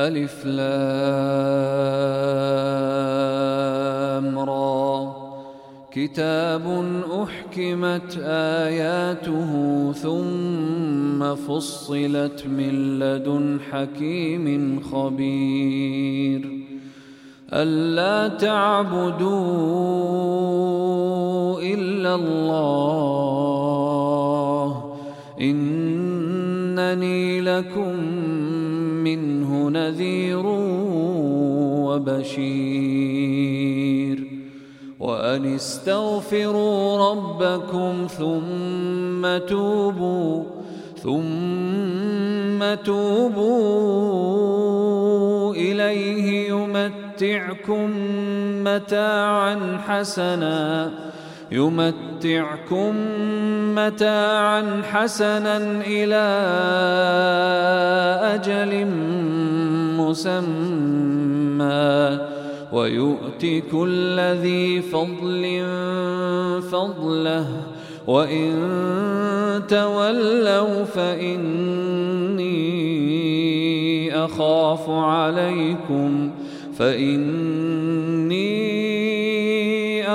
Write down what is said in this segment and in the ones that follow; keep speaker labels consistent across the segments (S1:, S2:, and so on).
S1: ألف لام را. كتاب أحكمت آياته ثم فصلت من لدن حكيم خبير. ألا تعبدوا إلا الله. إنني لكم منه نذير وبشير. وأن استغفروا ربكم ثم توبوا ثم توبوا إليه يمتعكم متاعا حسنا. يمتعكم متاعا حسنا إلى أجل مسمى. ويؤتي كل ذي فضل فضله. وإن تولوا فإني أخاف عليكم. فإني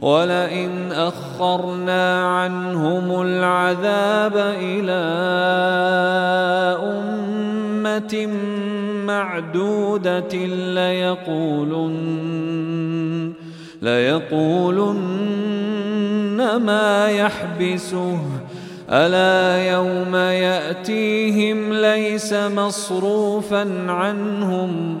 S1: ولئن أخرنا عنهم العذاب إلى أمة معدودة ليقولن ليقولن ما يحبسه. ألا يوم يأتيهم ليس مصروفا عنهم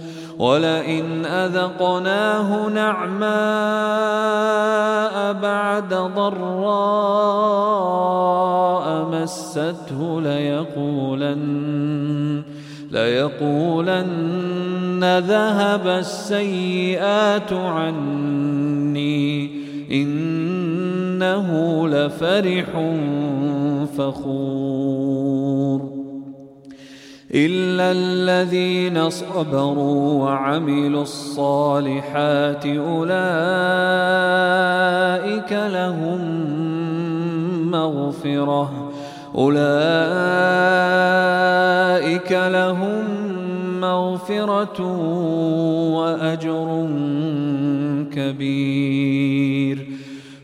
S1: ولئن أذقناه نعماء بعد ضراء مسته ليقولن ليقولن ذهب السيئات عني إنه لفرح فخور. إلا الذين صبروا وعملوا الصالحات أولئك لهم مغفرة. أولئك لهم مغفرة وأجر كبير.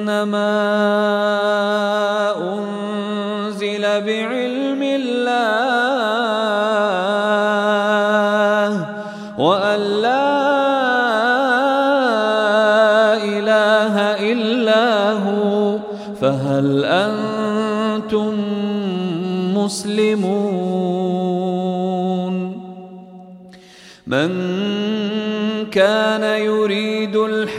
S1: أنما أنزل بعلم الله وأن لا إله إلا هو فهل أنتم مسلمون؟ من كان يريد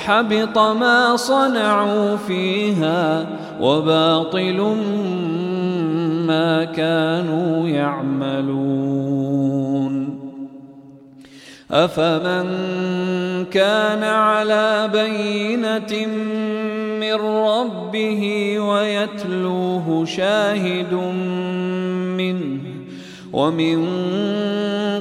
S1: وحبط ما صنعوا فيها وباطل ما كانوا يعملون. أفمن كان على بينة من ربه ويتلوه شاهد منه ومن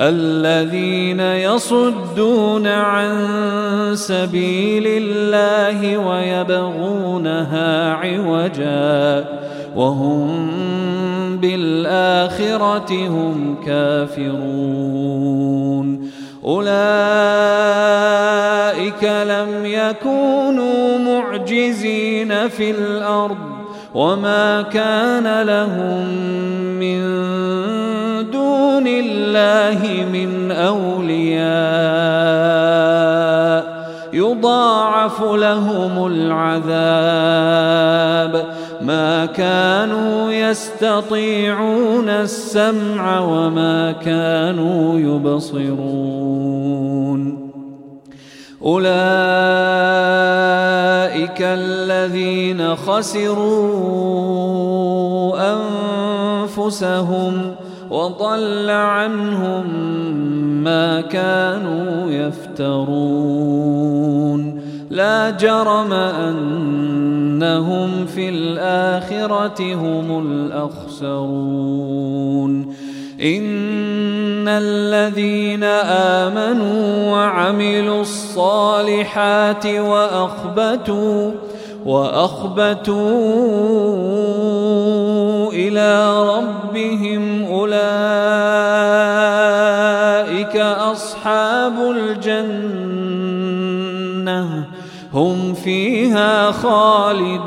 S1: الذين يصدون عن سبيل الله ويبغونها عوجا وهم بالآخرة هم كافرون. أولئك لم يكونوا معجزين في الأرض وما كان لهم من دون الله من أولياء يضاعف لهم العذاب. ما كانوا يستطيعون السمع وما كانوا يبصرون. أولئك الذين خسروا أنفسهم وضل عنهم ما كانوا يفترون. لا جرم أنهم في الآخرة هم الأخسرون. إن الذين آمنوا وعملوا الصالحات وأخبتوا وأخبتوا إلى ربهم أولئك أصحاب الجنة هم فيها خالدون.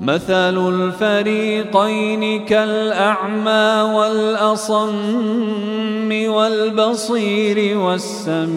S1: مثل الفريقين كالأعمى والأصم والبصير والسميع.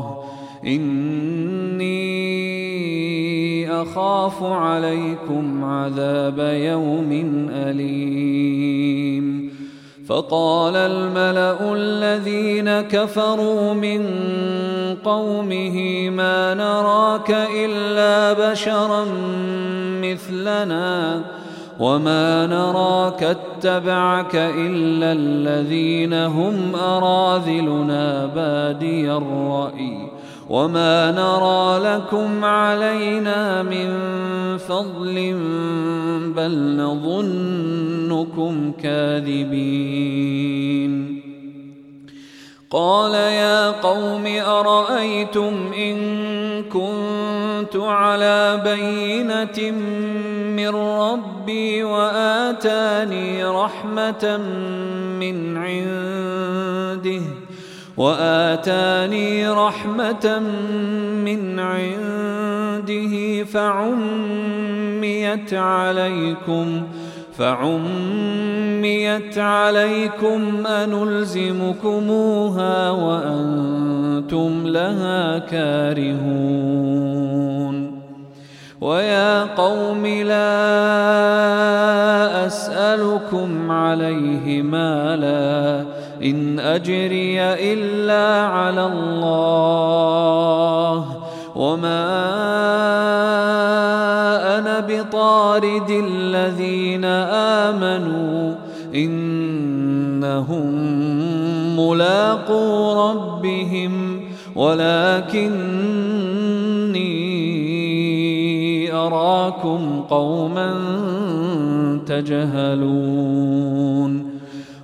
S1: إني أخاف عليكم عذاب يوم أليم. فقال الملأ الذين كفروا من قومه ما نراك إلا بشرا مثلنا وما نراك اتبعك إلا الذين هم أراذلنا بادي الرأي. وما نرى لكم علينا من فضل بل نظنكم كاذبين قال يا قوم أرأيتم إن كنت على بينة من ربي وآتاني رحمة من عنده وآتاني رحمة من عنده فعميت عليكم فعميت عليكم أنلزمكموها وأنتم لها كارهون. ويا قوم لا أسألكم عليه مالا إن أجري إلا على الله وما أنا بطارد الذين آمنوا إنهم ملاقو ربهم ولكني أراكم قوما تجهلون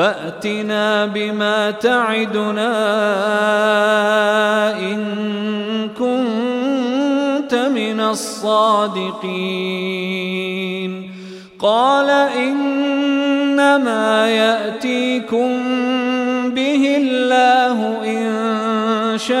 S1: فأتنا بما تعدنا إن كنت من الصادقين. قال إنما يأتيكم به الله إن شاء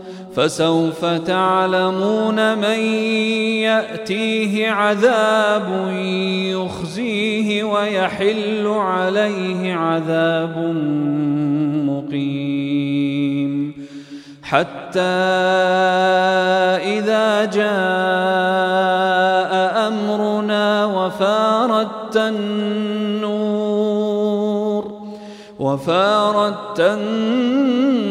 S1: فسوف تعلمون من يأتيه عذاب يخزيه ويحل عليه عذاب مقيم. حتى إذا جاء أمرنا وفارت النور وفارت النور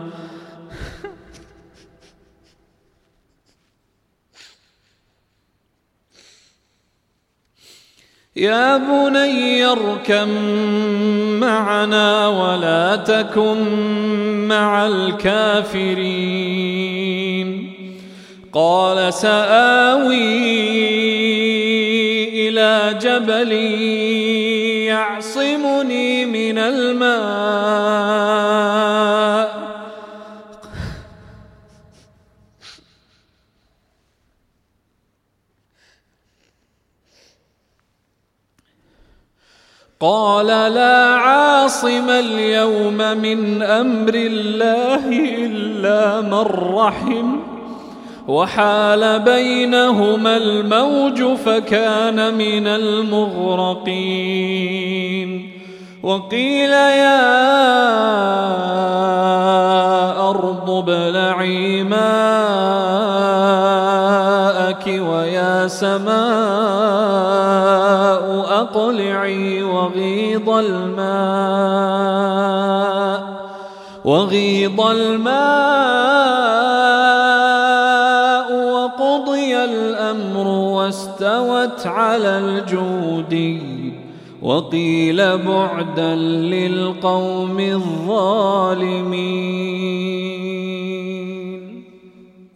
S1: يا بني اركم معنا ولا تكن مع الكافرين. قال سآوي إلى جبل يعصمني من الماء. قال لا عاصم اليوم من أمر الله إلا من رحم وحال بينهما الموج فكان من المغرقين وقيل يا أرض ابلعي ماءك ويا سماء أقلعي وغيض الماء وغيض الماء وقضي الأمر واستوت على الجودي وقيل بعدا للقوم الظالمين.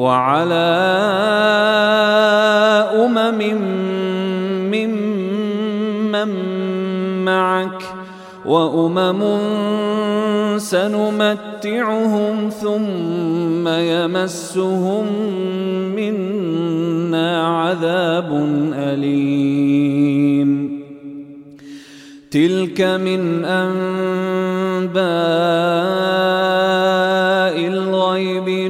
S1: وعلى أمم ممن معك وأمم سنمتعهم ثم يمسهم منا عذاب أليم. تلك من أنباء الغيب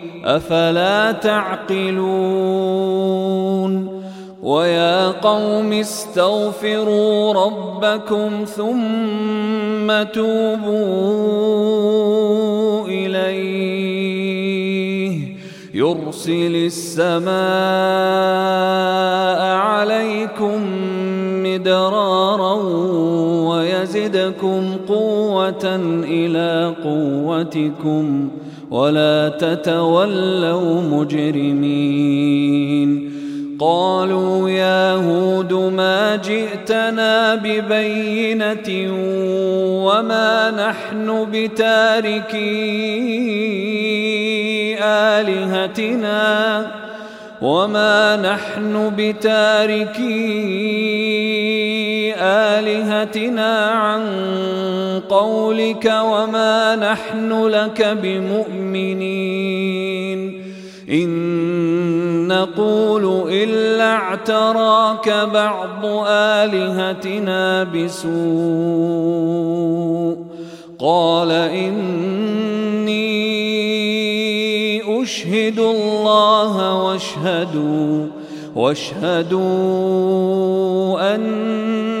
S1: أفلا تعقلون ويا قوم استغفروا ربكم ثم توبوا إليه يرسل السماء عليكم مدرارا ويزدكم قوة إلى قوتكم ولا تتولوا مجرمين. قالوا يا هود ما جئتنا ببينة وما نحن بتاركي آلهتنا وما نحن بتاركي آلهتنا عن قولك وما نحن لك بمؤمنين. إن نقول إلا اعتراك بعض آلهتنا بسوء. قال إني أشهد الله واشهدوا واشهدوا أني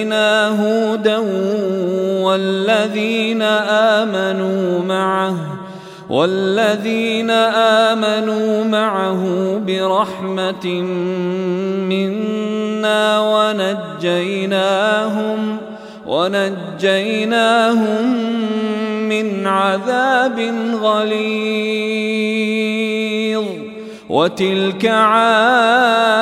S1: والذين آمنوا معه والذين آمنوا معه برحمة منا ونجيناهم ونجيناهم من عذاب غليظ. وتلك عاد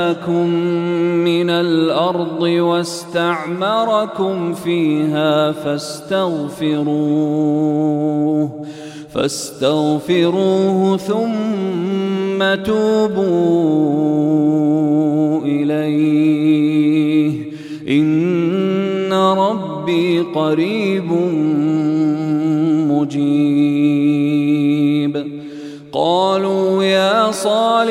S1: أنشأكم من الأرض واستعمركم فيها فاستغفروه فاستغفروه ثم توبوا إليه. إن ربي قريب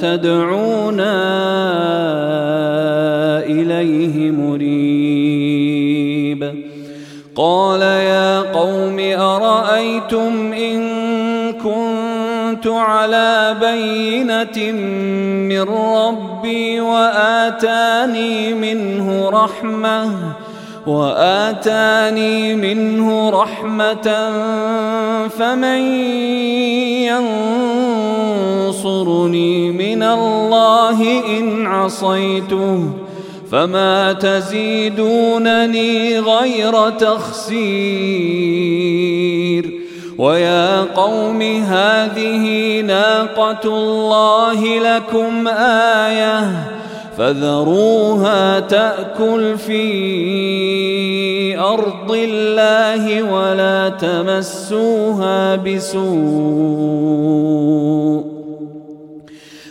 S1: تدعونا إليه مريب. قال يا قوم أرأيتم إن كنت على بينة من ربي وآتاني منه رحمة وآتاني منه رحمة فمن ينصرني من الله إن عصيته فما تزيدونني غير تخسير ويا قوم هذه ناقة الله لكم آية فذروها تأكل في أرض الله ولا تمسوها بسوء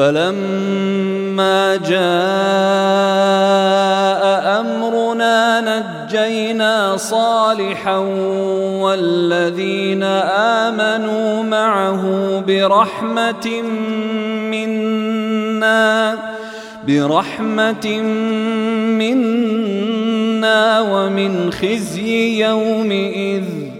S1: فلما جاء أمرنا نجينا صالحا والذين آمنوا معه برحمة منا برحمة منا ومن خزي يومئذ.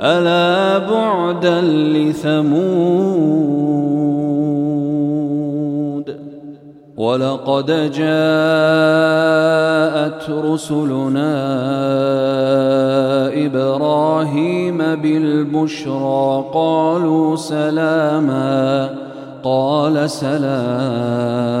S1: ألا بعدا لثمود؟ ولقد جاءت رسلنا إبراهيم بالبشرى قالوا سلاما قال سلام.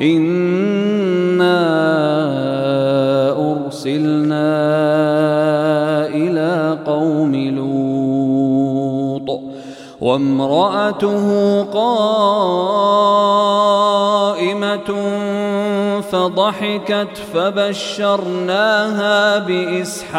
S1: إنا أرسلنا إلى قوم لوط وامرأته قائمة فضحكت فبشرناها بإسحاق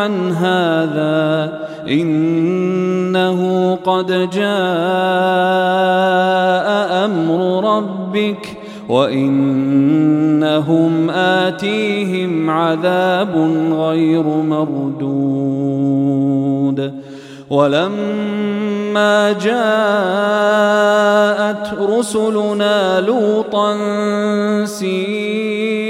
S1: عن هذا إنه قد جاء أمر ربك وإنهم آتيهم عذاب غير مردود ولما جاءت رسلنا لوطا سيء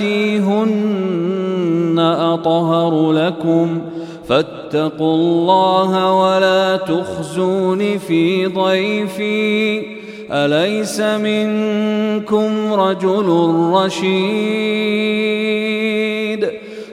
S1: بناتي هن أطهر لكم فاتقوا الله ولا تخزون في ضيفي. أليس منكم رجل رشيد؟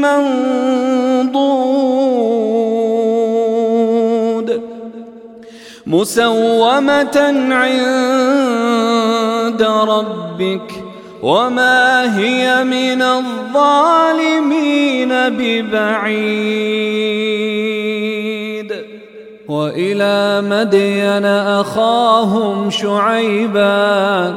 S1: منضود مسومة عند ربك وما هي من الظالمين ببعيد وإلى مدين أخاهم شعيبا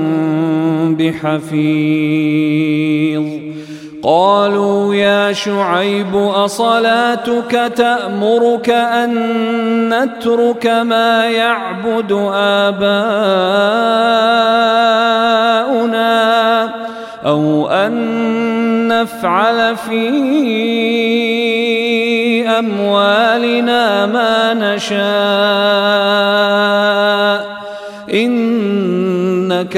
S1: بحفيظ قالوا يا شعيب أصلاتك تأمرك أن نترك ما يعبد آباؤنا أو أن نفعل في أموالنا ما نشاء. إنك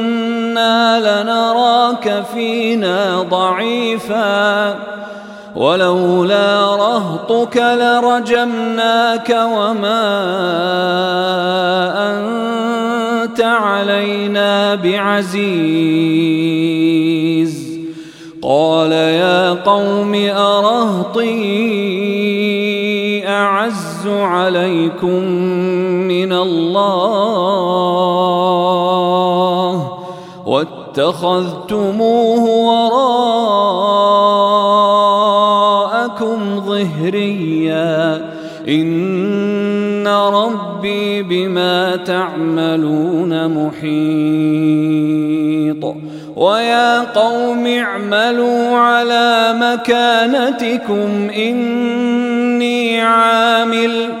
S1: لنراك فينا ضعيفا. ولولا رهطك لرجمناك وما أنت علينا بعزيز. قال يا قوم أرهطي أعز عليكم من الله. واتخذتموه وراءكم ظهريا. إن ربي بما تعملون محيط. ويا قوم اعملوا على مكانتكم إني عامل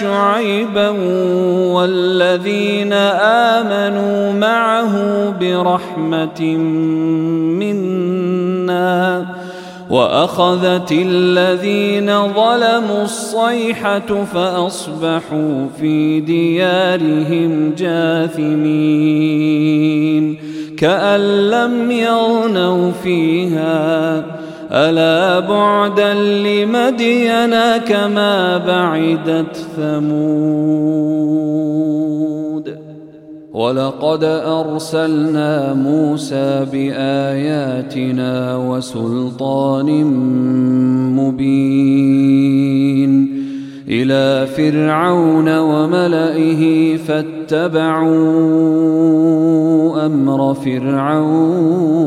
S1: شعيبا والذين آمنوا معه برحمة منا وأخذت الذين ظلموا الصيحة فأصبحوا في ديارهم جاثمين كأن لم يغنوا فيها ألا بعدا لمدين كما بعدت ثمود ولقد أرسلنا موسى بآياتنا وسلطان مبين إلى فرعون وملئه فاتبعوا أمر فرعون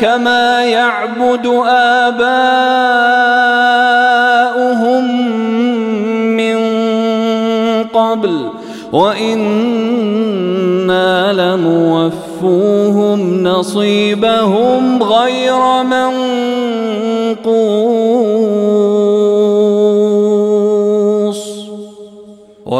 S1: كما يعبد آباؤهم من قبل وإنا لموفوهم نصيبهم غير منقوص.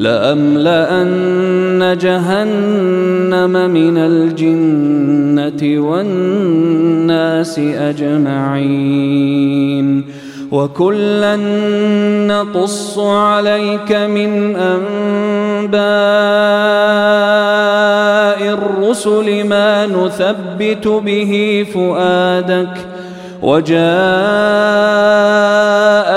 S1: لأملأن جهنم من الجنة والناس أجمعين. وكلا نقص عليك من أنباء الرسل ما نثبت به فؤادك.